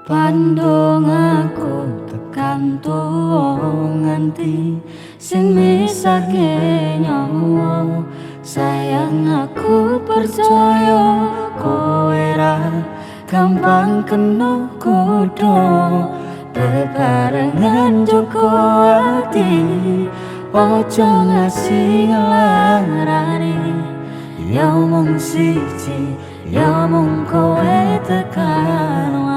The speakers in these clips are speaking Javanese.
Pandung aku tekan tuwa nganti sing misake nyawa. Sayang aku percaya kowe ra gampang kena kudo bebarengan joko ati ojo ngasih larani ya mung siji ya mung kowe tekan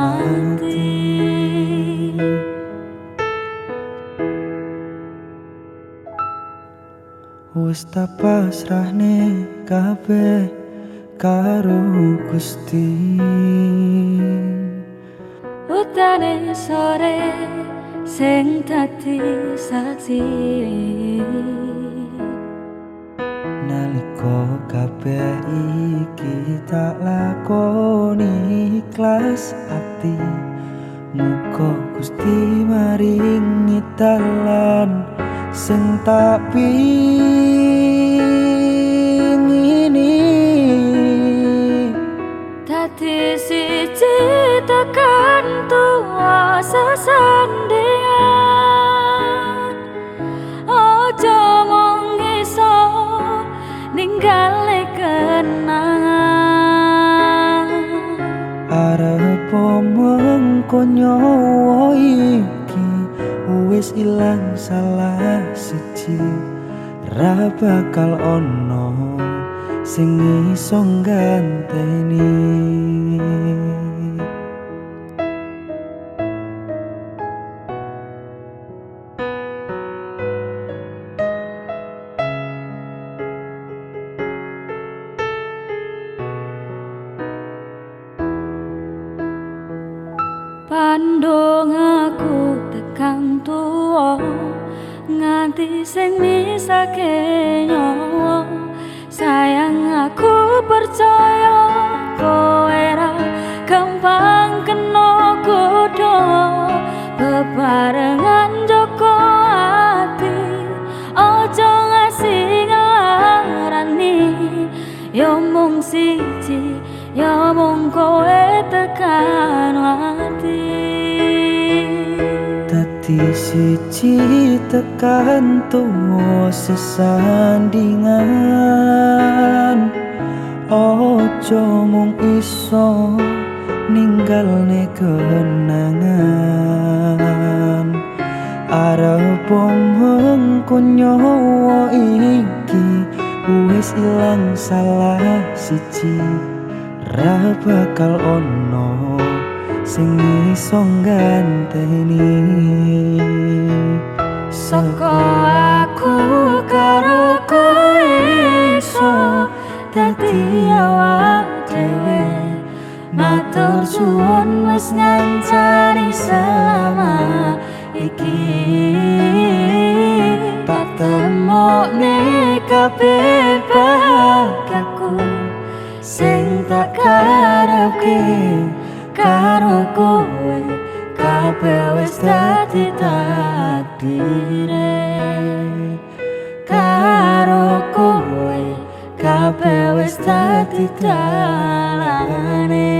Wis tak pasrahne kabeh karo Gusti. Utane sore sing dadi saksi. Naliko kabeh iki tak lakoni ikhlas ati Muka Gusti maringi dalan sing tak pingini. Dadi siji tekan tuwa sesandingan. Ojo mong iso ninggale kenangan. Arep mengko nyawa wis ilang salah siji. Ra bakal ono sing iso ganteni Pandung aku tekan tuwa nganti sing misake nyawa sayang aku percaya kowe ra gampang kena godho. Bebarengan joko ati ojo ngasih ngarani. Yo mung siji yo mung kowe tekan ati Dadi siji tekan tuwa sesandingan. Ojo mung iso ninggalne kenangan. Arep mengko nyawa iki wis ilang salah siji. Ra bakal ono sing iso ganteni Soko aku karo kowe iso dadi awak dhewe. Matur suwun wis ngancani selama iki. Tak temokne kabeh bahagiaku Sing tak karepke takdire karo kowe kabeh wis dadi dalane